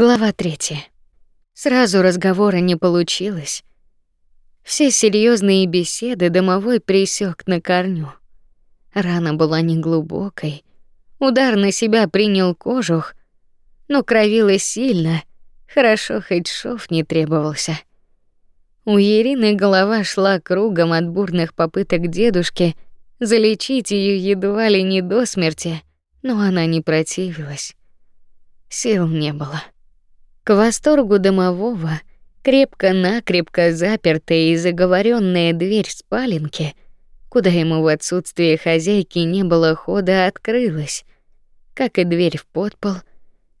Глава третья. Сразу разговора не получилось. Все серьезные беседы домовой пресек на корню. Рана была неглубокой. Удар на себя принял кожух, но кровило сильно. Хорошо хоть шов не требовался. У Ирины голова шла кругом от бурных попыток дедушки залечить ее едва ли не до смерти, но она не противилась. Сил не было. К восторгу домового крепко-накрепко запертая и заговоренная дверь спаленки, куда ему в отсутствие хозяйки не было хода, открылась, как и дверь в подпол,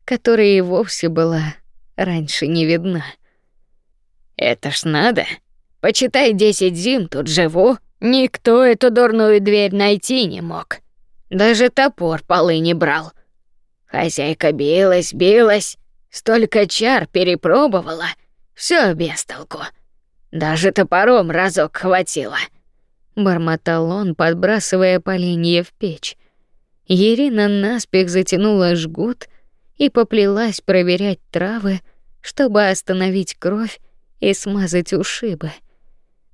которая и вовсе была раньше не видна. Это ж надо. Почитай, десять зим тут живу, никто эту дурную дверь найти не мог. Даже топор полы не брал. Хозяйка билась, билась, Столько чар перепробовала, все без толку. Даже топором разок хватило. Бормотал он, подбрасывая поленья в печь. Ирина наспех затянула жгут и поплелась проверять травы, чтобы остановить кровь и смазать ушибы.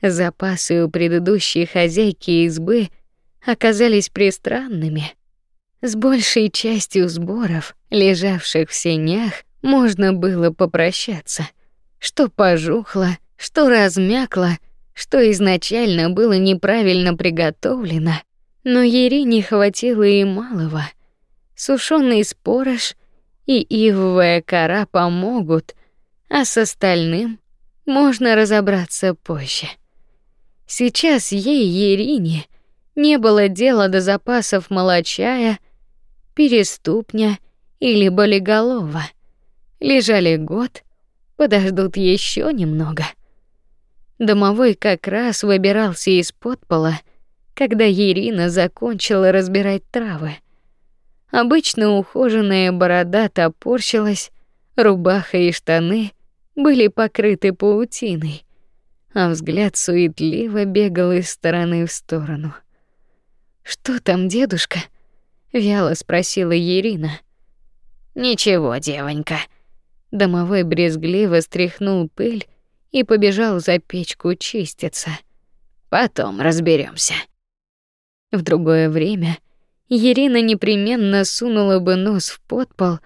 Запасы у предыдущей хозяйки избы оказались пристранными. С большей частью сборов, лежавших в сенях, можно было попрощаться. Что пожухло, что размякло, что изначально было неправильно приготовлено, но Ерине хватило и малого. Сушёный спорож и ивовая кора помогут, а с остальным можно разобраться позже. Сейчас ей, Ерине, не было дела до запасов молочая, переступня или болиголова лежали год, подождут еще немного. Домовой как раз выбирался из подпола, когда Ирина закончила разбирать травы. Обычно ухоженная борода топорщилась, рубаха и штаны были покрыты паутиной, а взгляд суетливо бегал из стороны в сторону. Что там, дедушка? вяло спросила Ирина. Ничего, девонька, Домовой брезгливо стряхнул пыль и побежал за печку чиститься. Потом разберемся. В другое время Ирина непременно сунула бы нос в подпол,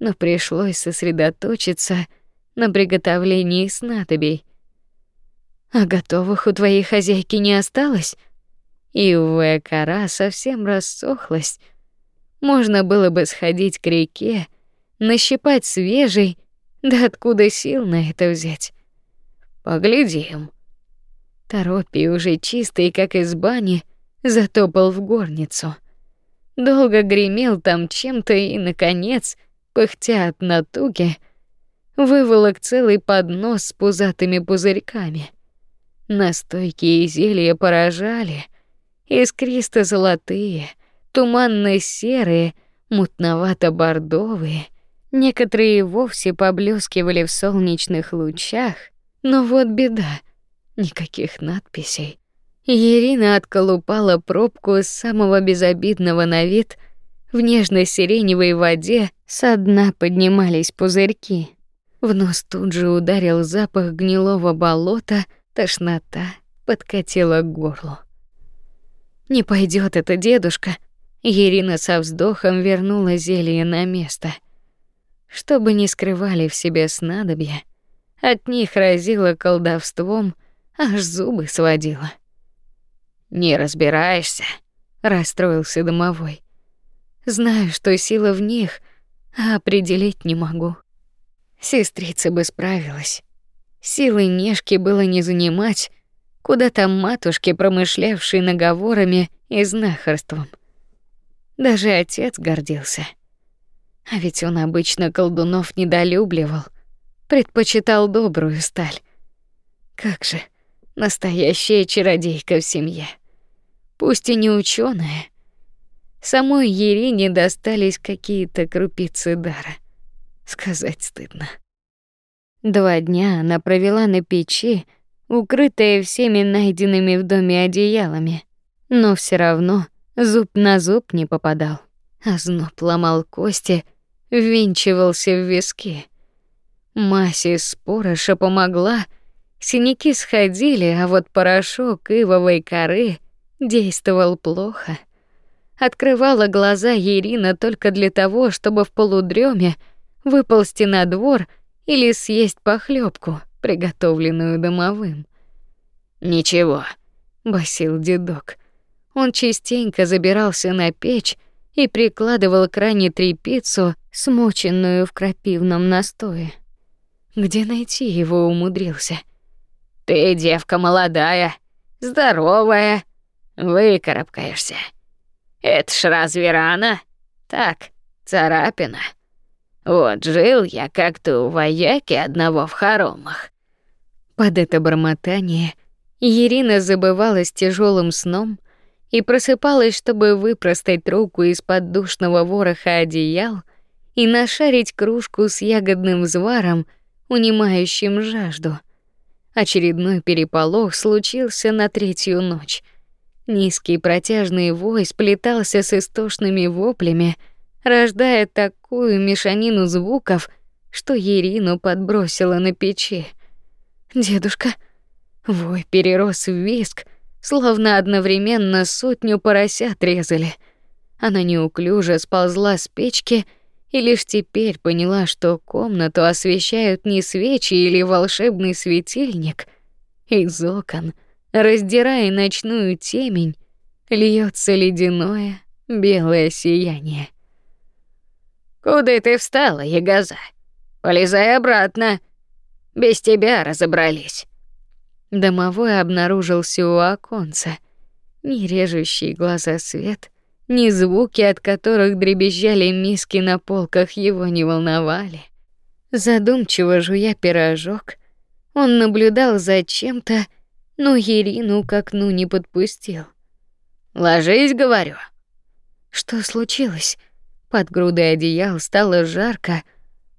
но пришлось сосредоточиться на приготовлении снадобий. А готовых у твоей хозяйки не осталось? Ивовая кора совсем рассохлась. Можно было бы сходить к реке нащипать свежий, да откуда сил на это взять? Поглядим. Торопи уже чистый, как из бани, затопал в горницу. Долго гремел там чем-то и наконец, пыхтя от натуги, выволок целый поднос с пузатыми пузырьками. Настойки и зелья поражали, искристо-золотые, туманно-серые, мутновато-бордовые, Некоторые вовсе поблескивали в солнечных лучах, но вот беда, никаких надписей. Ирина отколупала пробку с самого безобидного на вид. В нежно-сиреневой воде со дна поднимались пузырьки. В нос тут же ударил запах гнилого болота, тошнота подкатила к горлу. Не пойдет это, дедушка. Ирина со вздохом вернула зелье на место чтобы не скрывали в себе снадобья. От них разило колдовством, аж зубы сводило. Не разбираешься, расстроился домовой. Знаю, что сила в них, а определить не могу. Сестрица бы справилась. Силы нежки было не занимать, куда там матушки, промышлявшие наговорами и знахарством. Даже отец гордился. А ведь он обычно колдунов недолюбливал, предпочитал добрую сталь. Как же, настоящая чародейка в семье. Пусть и не ученая. Самой Ерине достались какие-то крупицы дара. Сказать стыдно. Два дня она провела на печи, укрытая всеми найденными в доме одеялами, но все равно зуб на зуб не попадал. а Озноб ломал кости, ввинчивался в виски. Мазь из спороша помогла, синяки сходили, а вот порошок ивовой коры действовал плохо. Открывала глаза Ирина только для того, чтобы в полудреме выползти на двор или съесть похлебку, приготовленную домовым. Ничего, басил дедок. Он частенько забирался на печь и прикладывал к ране трепицу, смоченную в крапивном настое. Где найти его умудрился? Ты девка молодая, здоровая, выкарабкаешься. Это ж разве рано? Так, царапина. Вот жил я как-то у вояки одного в хоромах. Под это бормотание Ирина забывалась тяжелым сном и просыпалась, чтобы выпростать руку из-под душного вороха одеял и нашарить кружку с ягодным взваром, унимающим жажду. Очередной переполох случился на третью ночь. Низкий протяжный вой сплетался с истошными воплями, рождая такую мешанину звуков, что Ирину подбросило на печи. Дедушка, вой перерос в визг, словно одновременно сотню поросят резали. Она неуклюже сползла с печки и лишь теперь поняла, что комнату освещают не свечи или волшебный светильник. Из окон, раздирая ночную темень, льется ледяное белое сияние. Куда ты встала, Ягоза? Полезай обратно. Без тебя разобрались. Домовой обнаружился у оконца. Ни режущий глаза свет, ни звуки, от которых дребезжали миски на полках, его не волновали. Задумчиво жуя пирожок, он наблюдал за чем-то, но Ирину к окну не подпустил. «Ложись, говорю». Что случилось? Под грудой одеял стало жарко,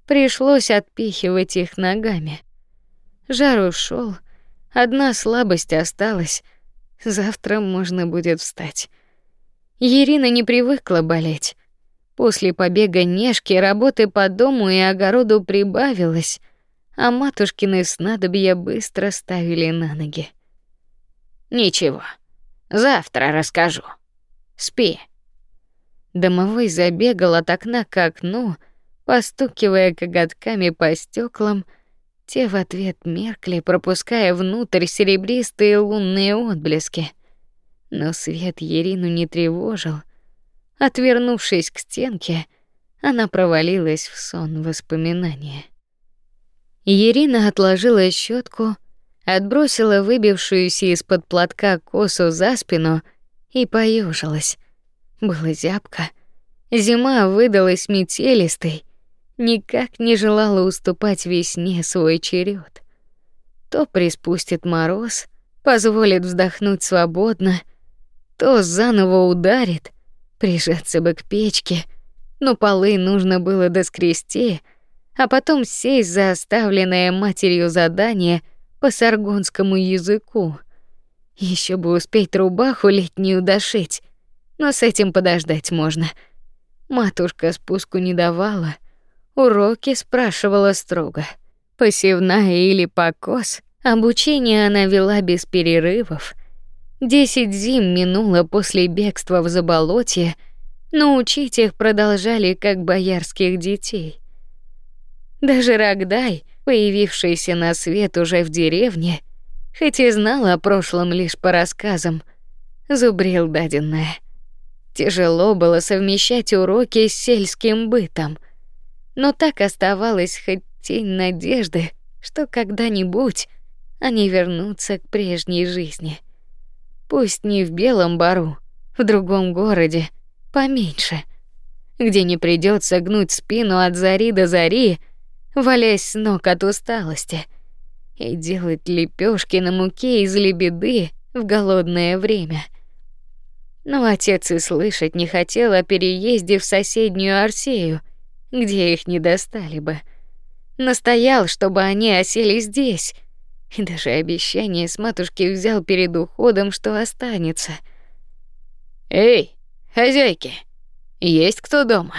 пришлось отпихивать их ногами. Жар ушел, одна слабость осталась. Завтра можно будет встать. Ирина не привыкла болеть. После побега Нежки работы по дому и огороду прибавилось, а матушкины снадобья быстро ставили на ноги. Ничего, завтра расскажу. Спи. Домовой забегал от окна к окну, постукивая коготками по стеклам. Те в ответ меркли, пропуская внутрь серебристые лунные отблески — но свет Ерину не тревожил. Отвернувшись к стенке, она провалилась в сон воспоминания. Ирина отложила щетку, отбросила выбившуюся из-под платка косу за спину и поежилась. Было зябко. Зима выдалась метелистой, никак не желала уступать весне свой черед. То приспустит мороз, позволит вздохнуть свободно — то заново ударит, прижаться бы к печке, но полы нужно было доскрести, а потом сесть за оставленное матерью задание по саргонскому языку. Еще бы успеть рубаху летнюю дошить, но с этим подождать можно. Матушка спуску не давала, уроки спрашивала строго. Посевная или покос, обучение она вела без перерывов — Десять зим минуло после бегства в заболотье, но учить их продолжали как боярских детей. Даже Рогдай, появившийся на свет уже в деревне, хоть и знал о прошлом лишь по рассказам, зубрил даденное. Тяжело было совмещать уроки с сельским бытом, но так оставалась хоть тень надежды, что когда-нибудь они вернутся к прежней жизни. Пусть не в Белом Бару, в другом городе, поменьше, где не придется гнуть спину от зари до зари, валясь с ног от усталости, и делать лепешки на муке из лебеды в голодное время. Но отец и слышать не хотел о переезде в соседнюю Арсею, где их не достали бы. Настоял, чтобы они осели здесь, и даже обещание с матушки взял перед уходом, что останется. Эй, хозяйки, есть кто дома?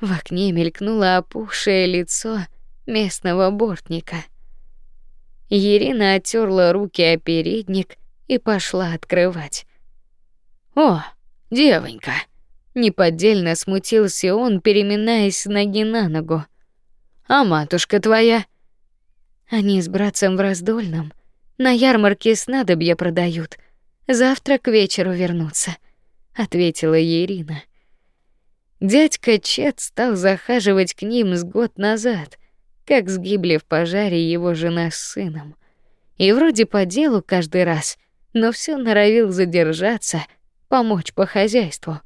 В окне мелькнуло опухшее лицо местного бортника. Ирина оттерла руки о передник и пошла открывать. О, девонька, неподдельно смутился он, переминаясь с ноги на ногу. А матушка твоя? Они с братцем в раздольном на ярмарке снадобья продают. Завтра к вечеру вернутся, ответила Ирина. Дядька Чет стал захаживать к ним с год назад, как сгибли в пожаре его жена с сыном. И вроде по делу каждый раз, но все норовил задержаться, помочь по хозяйству.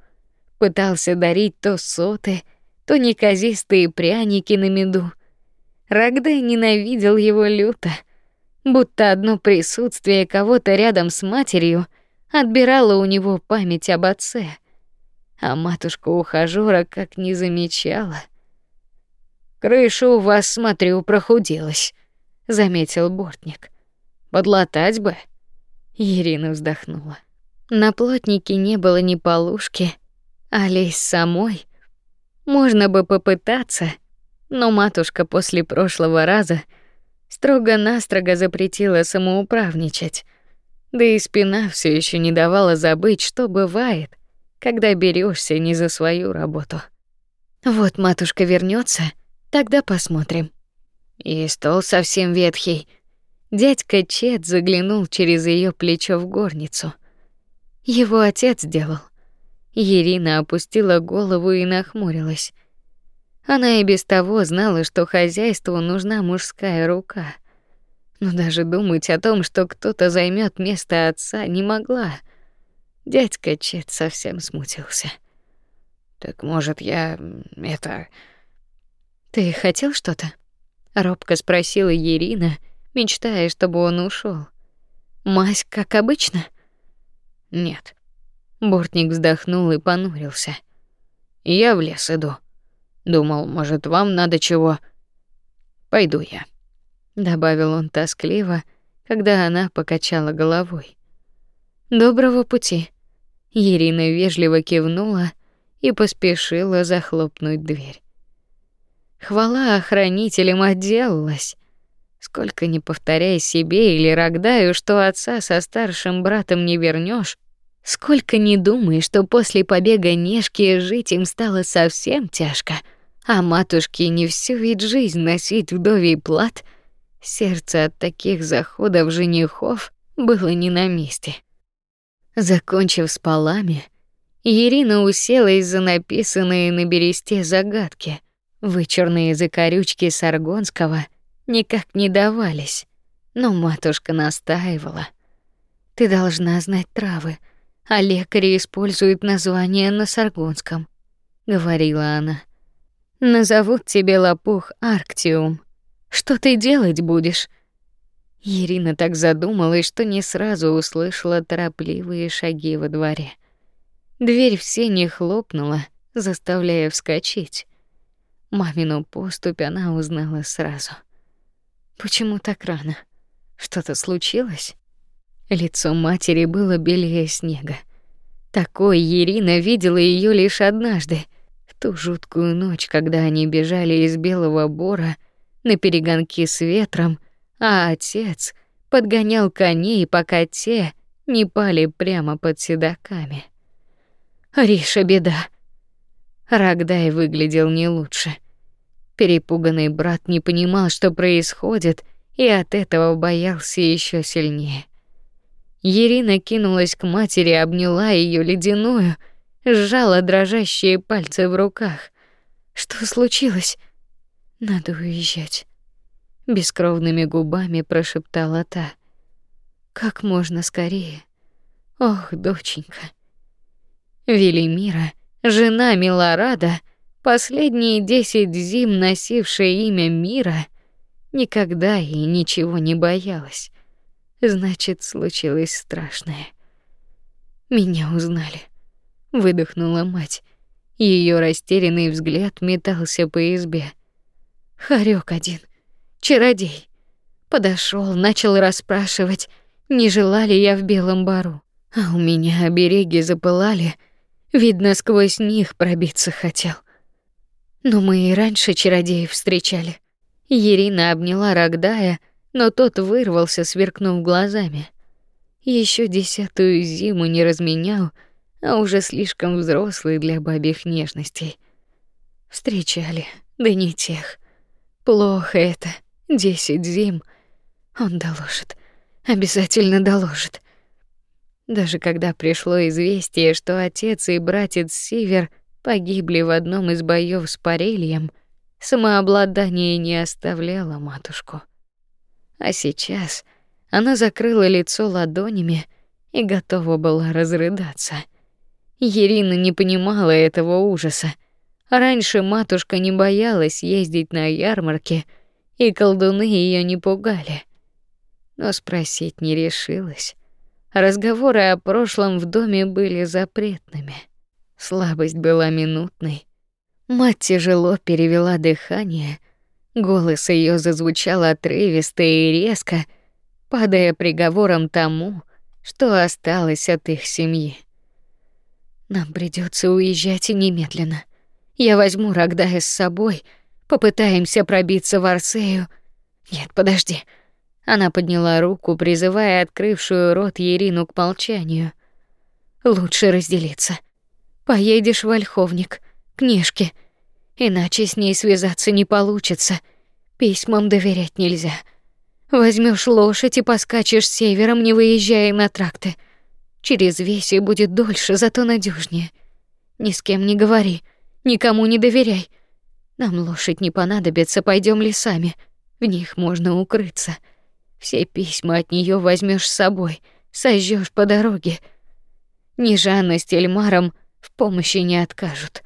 Пытался дарить то соты, то неказистые пряники на меду. Рогдай ненавидел его люто, будто одно присутствие кого-то рядом с матерью отбирало у него память об отце. А матушка ухажёра как не замечала. Крыша у вас, смотрю, прохудилась, заметил бортник. Подлатать бы. Ирина вздохнула. На плотнике не было ни полушки, а лезть самой можно бы попытаться, но матушка после прошлого раза строго-настрого запретила самоуправничать. Да и спина все еще не давала забыть, что бывает, когда берешься не за свою работу. Вот матушка вернется, тогда посмотрим. И стол совсем ветхий. Дядька Чет заглянул через ее плечо в горницу. Его отец сделал. Ирина опустила голову и нахмурилась. Она и без того знала, что хозяйству нужна мужская рука. Но даже думать о том, что кто-то займет место отца, не могла. Дядька Чет совсем смутился. Так, может, я это Ты хотел что-то? робко спросила Ирина, мечтая, чтобы он ушел. Мась, как обычно? Нет. Бортник вздохнул и понурился. Я в лес иду. Думал, может, вам надо чего. Пойду я, добавил он тоскливо, когда она покачала головой. Доброго пути. Ирина вежливо кивнула и поспешила захлопнуть дверь. Хвала охранителям отделалась. Сколько ни повторяй себе или Рогдаю, что отца со старшим братом не вернешь, Сколько не думай, что после побега Нешки жить им стало совсем тяжко, а матушке не всю ведь жизнь носить вдовий плат, сердце от таких заходов женихов было не на месте. Закончив с полами, Ирина уселась за написанные на бересте загадки. Вычурные закорючки Саргонского никак не давались, но матушка настаивала. Ты должна знать травы, а лекари используют название на саргонском, говорила она. Назовут тебе лопух Арктиум. Что ты делать будешь? Ирина так задумалась, что не сразу услышала торопливые шаги во дворе. Дверь в сени хлопнула, заставляя вскочить. Мамину поступь она узнала сразу. Почему так рано? Что-то случилось? Лицо матери было белее снега. Такой Ирина видела ее лишь однажды, в ту жуткую ночь, когда они бежали из Белого Бора на перегонки с ветром, а отец подгонял коней, пока те не пали прямо под седаками. Риша беда. Рогдай выглядел не лучше. Перепуганный брат не понимал, что происходит, и от этого боялся еще сильнее. Ирина кинулась к матери, обняла ее ледяную, сжала дрожащие пальцы в руках. Что случилось? Надо уезжать. Бескровными губами прошептала та. Как можно скорее. Ох, доченька. Велимира, жена Милорада, последние десять зим носившая имя Мира, никогда и ничего не боялась. Значит, случилось страшное. Меня узнали. Выдохнула мать. Ее растерянный взгляд метался по избе. Харек один, чародей, подошел, начал расспрашивать, не желали я в белом бару. А у меня обереги запылали, видно, сквозь них пробиться хотел. Но мы и раньше чародеев встречали. Ирина обняла Рогдая, но тот вырвался, сверкнув глазами. Еще десятую зиму не разменял, а уже слишком взрослый для бабьих нежностей. Встречали, да не тех. Плохо это. Десять зим. Он доложит. Обязательно доложит. Даже когда пришло известие, что отец и братец Сивер погибли в одном из боёв с Парельем, самообладание не оставляло матушку. А сейчас она закрыла лицо ладонями и готова была разрыдаться. Ирина не понимала этого ужаса. Раньше матушка не боялась ездить на ярмарки, и колдуны ее не пугали. Но спросить не решилась. Разговоры о прошлом в доме были запретными. Слабость была минутной. Мать тяжело перевела дыхание, голос ее зазвучал отрывисто и резко, падая приговором тому, что осталось от их семьи. Нам придется уезжать немедленно. Я возьму Рогдая с собой, попытаемся пробиться в Арсею. Нет, подожди. Она подняла руку, призывая открывшую рот Ерину к молчанию. Лучше разделиться. Поедешь в Ольховник, книжки. Иначе с ней связаться не получится. Письмам доверять нельзя. Возьмешь лошадь и поскачешь севером, не выезжая на тракты. Через весь и будет дольше, зато надежнее. Ни с кем не говори, никому не доверяй. Нам лошадь не понадобится, пойдем лесами. В них можно укрыться. Все письма от нее возьмешь с собой, сожжешь по дороге. Ни Жанна с Тельмаром в помощи не откажут.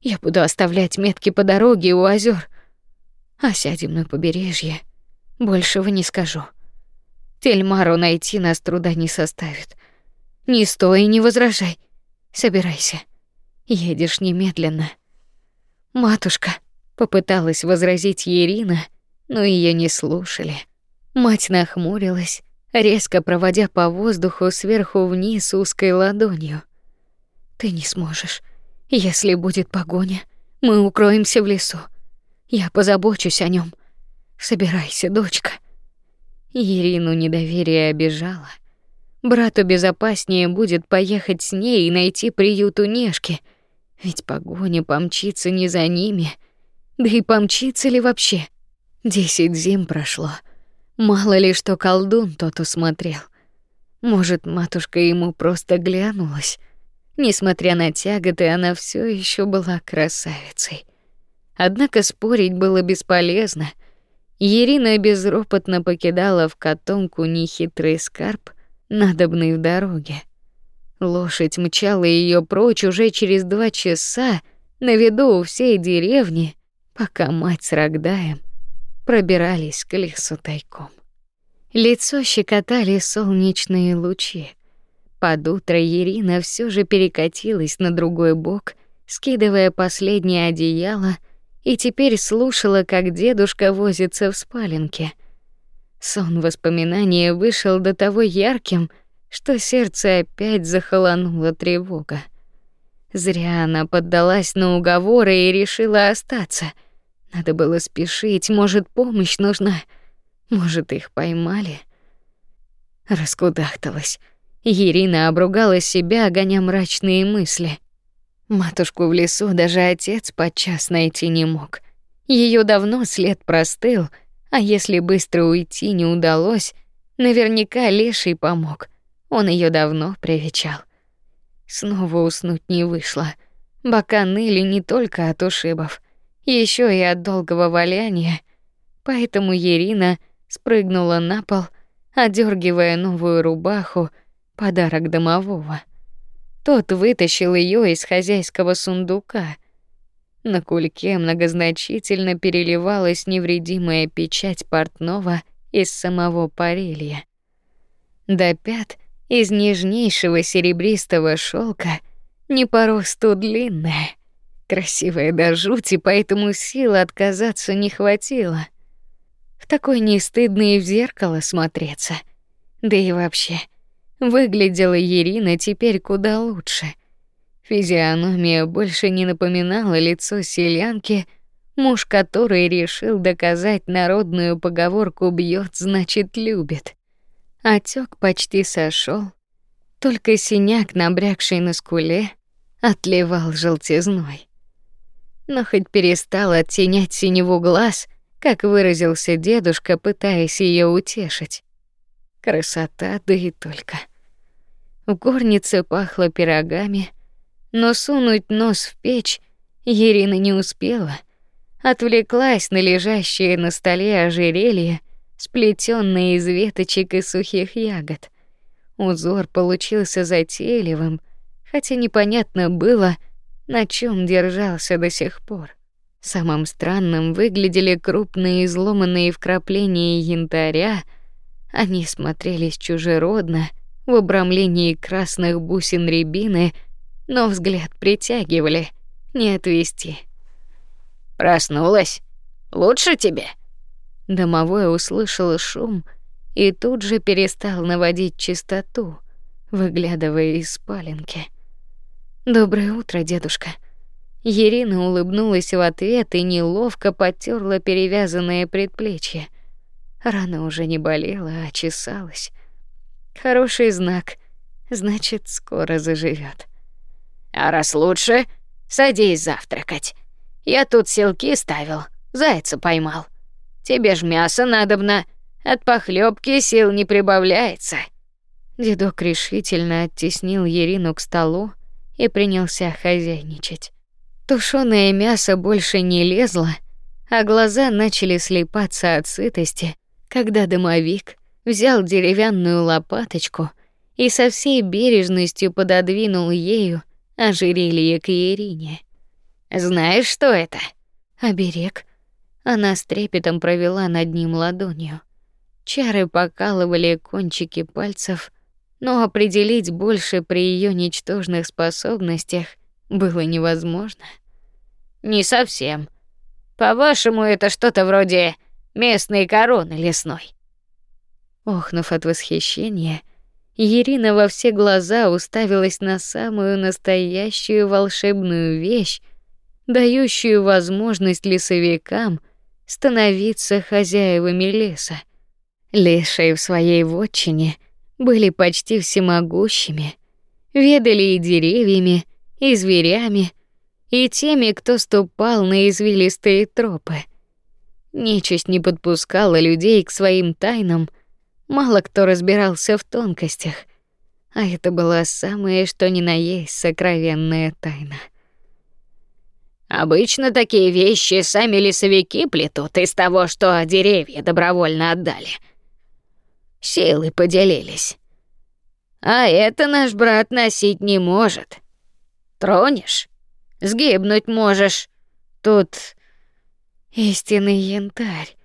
Я буду оставлять метки по дороге у озер, а сядем на побережье. Большего не скажу. Тельмару найти нас труда не составит. Не стой и не возражай. Собирайся. Едешь немедленно. Матушка попыталась возразить Ирина, но ее не слушали. Мать нахмурилась, резко проводя по воздуху сверху вниз узкой ладонью. Ты не сможешь. Если будет погоня, мы укроемся в лесу. Я позабочусь о нем. Собирайся, дочка. Ирину недоверие обижало. Брату безопаснее будет поехать с ней и найти приют у Нешки, ведь погоня помчится не за ними. Да и помчится ли вообще? Десять зим прошло. Мало ли что колдун тот усмотрел. Может, матушка ему просто глянулась. Несмотря на тяготы, она все еще была красавицей. Однако спорить было бесполезно. Ирина безропотно покидала в котомку нехитрый скарб, надобный в дороге. Лошадь мчала ее прочь уже через два часа на виду у всей деревни, пока мать с Рогдаем пробирались к лесу тайком. Лицо щекотали солнечные лучи. Под утро Ирина все же перекатилась на другой бок, скидывая последнее одеяло, и теперь слушала, как дедушка возится в спаленке. Сон воспоминания вышел до того ярким, что сердце опять захолонула тревога. Зря она поддалась на уговоры и решила остаться. Надо было спешить, может, помощь нужна. Может, их поймали. Раскудахталась. Ирина обругала себя, гоня мрачные мысли. Матушку в лесу даже отец подчас найти не мог. Ее давно след простыл, а если быстро уйти не удалось, наверняка леший помог. Он ее давно привечал. Снова уснуть не вышло. Бока ныли не только от ушибов, еще и от долгого валяния. Поэтому Ирина спрыгнула на пол, одергивая новую рубаху, подарок домового. Тот вытащил ее из хозяйского сундука. На кульке многозначительно переливалась невредимая печать портного из самого Парелья. До пят из нежнейшего серебристого шелка, не по росту длинная, красивая до жути, поэтому сил отказаться не хватило. В такой не стыдно и в зеркало смотреться. Да и вообще, Выглядела Ирина теперь куда лучше. Физиономия больше не напоминала лицо селянки, Муж, который решил доказать народную поговорку бьет, значит любит. Отек почти сошел, только синяк, набрякший на скуле, отливал желтизной. Но хоть перестал оттенять синеву глаз, как выразился дедушка, пытаясь ее утешить. Красота, да и только. В горнице пахло пирогами, но сунуть нос в печь Ирина не успела — отвлеклась на лежащее на столе ожерелье, сплетенное из веточек и сухих ягод. Узор получился затейливым, хотя непонятно было, на чем держался до сих пор. Самым странным выглядели крупные изломанные вкрапления янтаря. Они смотрелись чужеродно в обрамлении красных бусин рябины, но взгляд притягивали, не отвести. Проснулась? Лучше тебе? Домовой услышал шум и тут же перестал наводить чистоту, выглядывая из спаленки. Доброе утро, дедушка. Ирина улыбнулась в ответ и неловко потёрла перевязанное предплечье. Рана уже не болела, а чесалась. Хороший знак. Значит, скоро заживет. А раз лучше, садись завтракать. Я тут селки ставил, зайца поймал. Тебе ж мясо надобно, от похлебки сил не прибавляется. Дедок решительно оттеснил Ерину к столу и принялся хозяйничать. Тушёное мясо больше не лезло, а глаза начали слепаться от сытости, когда домовик взял деревянную лопаточку и со всей бережностью пододвинул ею ожерелье к Ерине. Знаешь, что это? Оберег. Она с трепетом провела над ним ладонью. Чары покалывали кончики пальцев, но определить больше при ее ничтожных способностях было невозможно. Не совсем. По-вашему, это что-то вроде местной короны лесной. Охнув от восхищения, Ирина во все глаза уставилась на самую настоящую волшебную вещь, дающую возможность лесовикам становиться хозяевами леса. Лешие в своей вотчине были почти всемогущими, ведали и деревьями, и зверями, и теми, кто ступал на извилистые тропы. Нечисть не подпускала людей к своим тайнам, мало кто разбирался в тонкостях, а это была самая что ни на есть сокровенная тайна. Обычно такие вещи сами лесовики плетут из того, что деревья добровольно отдали. Силы поделились. А это наш брат носить не может. Тронешь, сгибнуть можешь. Тут истинный янтарь.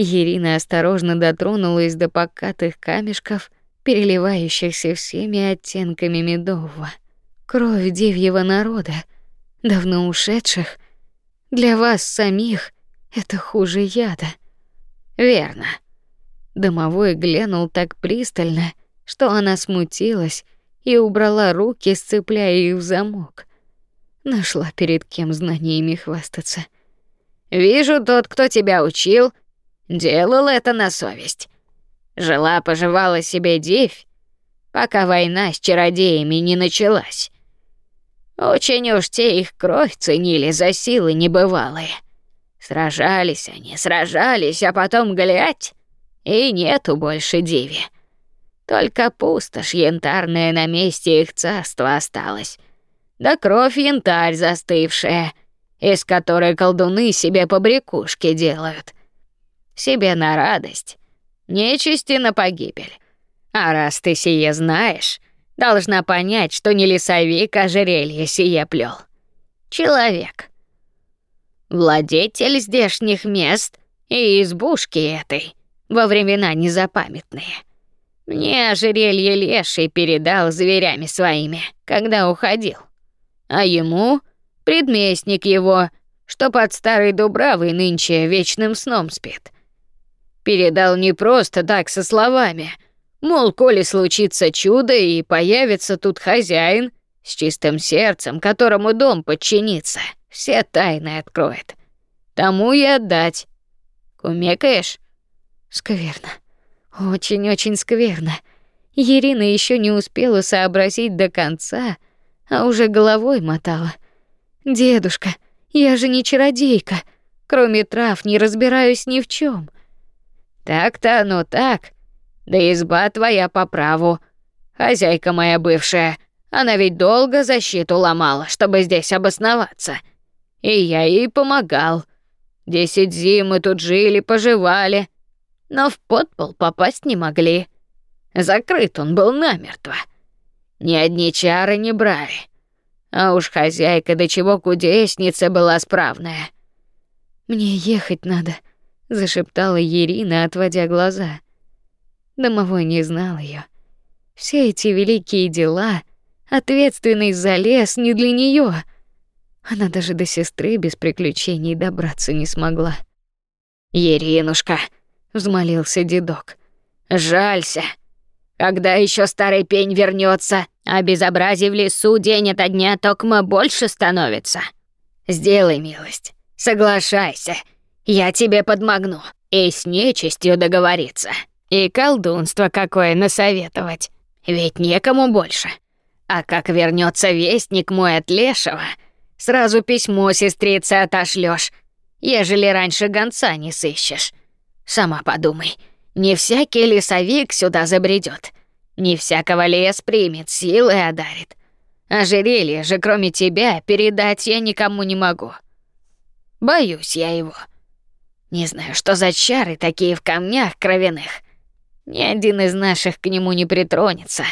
Ирина осторожно дотронулась до покатых камешков, переливающихся всеми оттенками медового. Кровь девьего народа — давно ушедших, для вас самих это хуже яда. Верно. Домовой глянул так пристально, что она смутилась и убрала руки, сцепляя их в замок. Нашла перед кем знаниями хвастаться. Вижу, тот, кто тебя учил, делал это на совесть. Жила, поживала себе девь, пока война с чародеями не началась. Очень уж те их кровь ценили за силы небывалые. Сражались они, сражались, а потом глядь, и нету больше диви. Только пустошь янтарная на месте их царства осталась. Да кровь янтарь застывшая, из которой колдуны себе побрякушки делают. Себе на радость, нечисти на погибель. А раз ты сие знаешь, Должна понять, что не лесовик, а жерелье сие плел. Человек. Владетель здешних мест и избушки этой во времена незапамятные. Мне ожерелье леший передал зверями своими, когда уходил. А ему предместник его, что под старой Дубравой нынче вечным сном спит. Передал не просто так со словами — Мол, коли случится чудо и появится тут хозяин с чистым сердцем, которому дом подчинится, все тайны откроет. тому и отдать. Кумекаешь? Скверно. Очень-очень скверно. Ирина еще не успела сообразить до конца, а уже головой мотала. Дедушка, я же не чародейка. Кроме трав не разбираюсь ни в чем. Так-то оно так. Да изба твоя по праву. Хозяйка моя бывшая, она ведь долго защиту ломала, чтобы здесь обосноваться. И я ей помогал. Десять зим мы тут жили, поживали, но в подпол попасть не могли. Закрыт он был намертво. Ни одни чары не брали. А уж хозяйка до чего кудесница была справная. Мне ехать надо, зашептала Ирина, отводя глаза. Домовой не знал ее. Все эти великие дела, ответственность за лес не для нее. Она даже до сестры без приключений добраться не смогла. Еринушка, взмолился дедок. Жалься. Когда еще старый пень вернется, а безобразие в лесу день ото дня токмо больше становится. Сделай милость, соглашайся, я тебе подмогну. И с нечистью договориться. И колдунство какое насоветовать. Ведь некому больше. А как вернется вестник мой от Лешего, сразу письмо сестрице отошлешь, ежели раньше гонца не сыщешь. Сама подумай, не всякий лесовик сюда забредет, не всякого лес примет, силы одарит. Ожерелье же, кроме тебя, передать я никому не могу. Боюсь я его. Не знаю, что за чары такие в камнях кровяных. Ни один из наших к нему не притронется.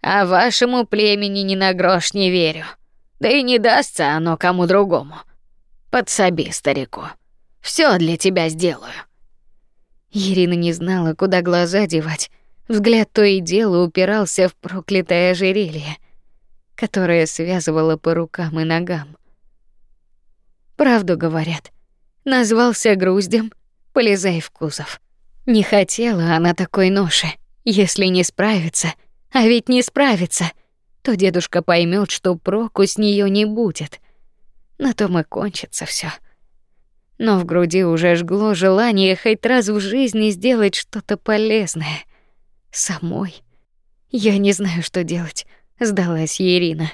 А вашему племени ни на грош не верю. Да и не дастся оно кому другому. Подсоби старику. Все для тебя сделаю. Ирина не знала, куда глаза девать. Взгляд то и дело упирался в проклятое ожерелье, которое связывало по рукам и ногам. Правду говорят. Назвался груздем, полезай в кузов. Не хотела она такой ноши. Если не справится, а ведь не справится, то дедушка поймет, что проку с нее не будет. На том и кончится все но в груди уже жгло желание хоть раз в жизни сделать что-то полезное. Самой. Я не знаю, что делать, сдалась Ирина.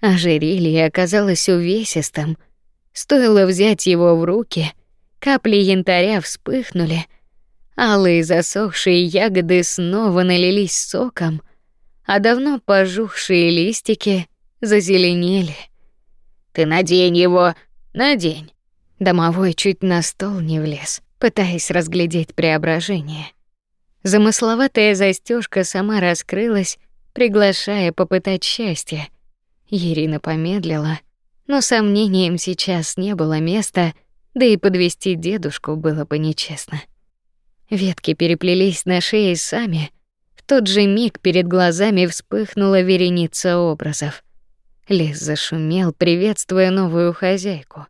Ожерелье оказалось увесистым. Стоило взять его в руки, капли янтаря вспыхнули, алые засохшие ягоды снова налились соком, а давно пожухшие листики зазеленели. Ты надень его, надень. Домовой чуть на стол не влез, пытаясь разглядеть преображение. Замысловатая застежка сама раскрылась, приглашая попытать счастье. Ирина помедлила, но сомнениям сейчас не было места, да и подвести дедушку было бы нечестно. Ветки переплелись на шее сами. В тот же миг перед глазами вспыхнула вереница образов. Лес зашумел, приветствуя новую хозяйку.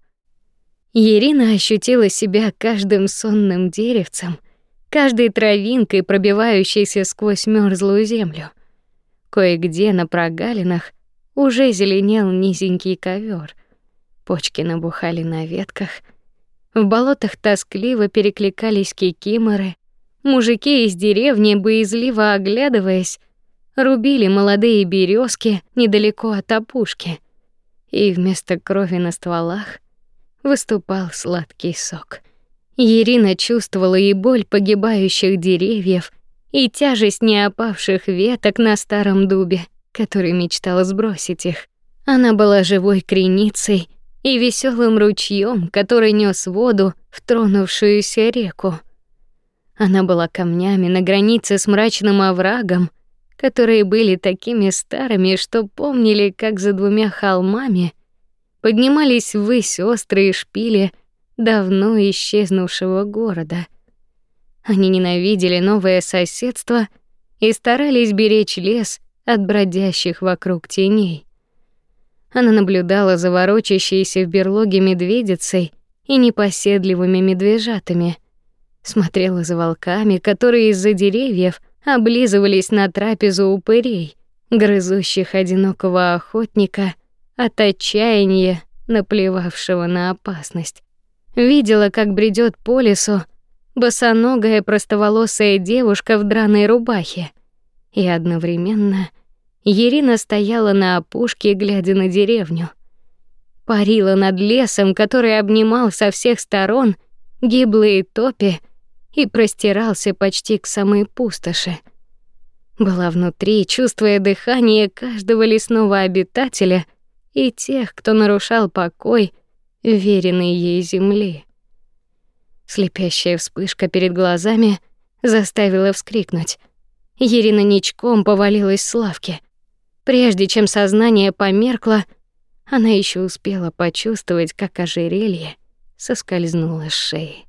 Ирина ощутила себя каждым сонным деревцем, каждой травинкой, пробивающейся сквозь мёрзлую землю. Кое-где на прогалинах уже зеленел низенький ковер. Почки набухали на ветках. В болотах тоскливо перекликались кикиморы. Мужики из деревни, боязливо оглядываясь, рубили молодые березки недалеко от опушки. И вместо крови на стволах выступал сладкий сок. Ирина чувствовала и боль погибающих деревьев, и тяжесть неопавших веток на старом дубе, который мечтала сбросить их. Она была живой креницей и веселым ручьем, который нёс воду в тронувшуюся реку. Она была камнями на границе с мрачным оврагом, которые были такими старыми, что помнили, как за двумя холмами поднимались ввысь острые шпили давно исчезнувшего города. Они ненавидели новое соседство и старались беречь лес от бродящих вокруг теней. Она наблюдала за ворочащейся в берлоге медведицей и непоседливыми медвежатами, смотрела за волками, которые из-за деревьев облизывались на трапезу упырей, грызущих одинокого охотника от отчаяния, наплевавшего на опасность. видела, как бредет по лесу босоногая простоволосая девушка в драной рубахе. И одновременно Ирина стояла на опушке, глядя на деревню. Парила над лесом, который обнимал со всех сторон гиблые топи и простирался почти к самой пустоши. Была внутри, чувствуя дыхание каждого лесного обитателя и тех, кто нарушал покой веренной ей земли. Слепящая вспышка перед глазами заставила вскрикнуть. Ирина ничком повалилась с лавки. Прежде чем сознание померкло, она еще успела почувствовать, как ожерелье соскользнуло с шеи.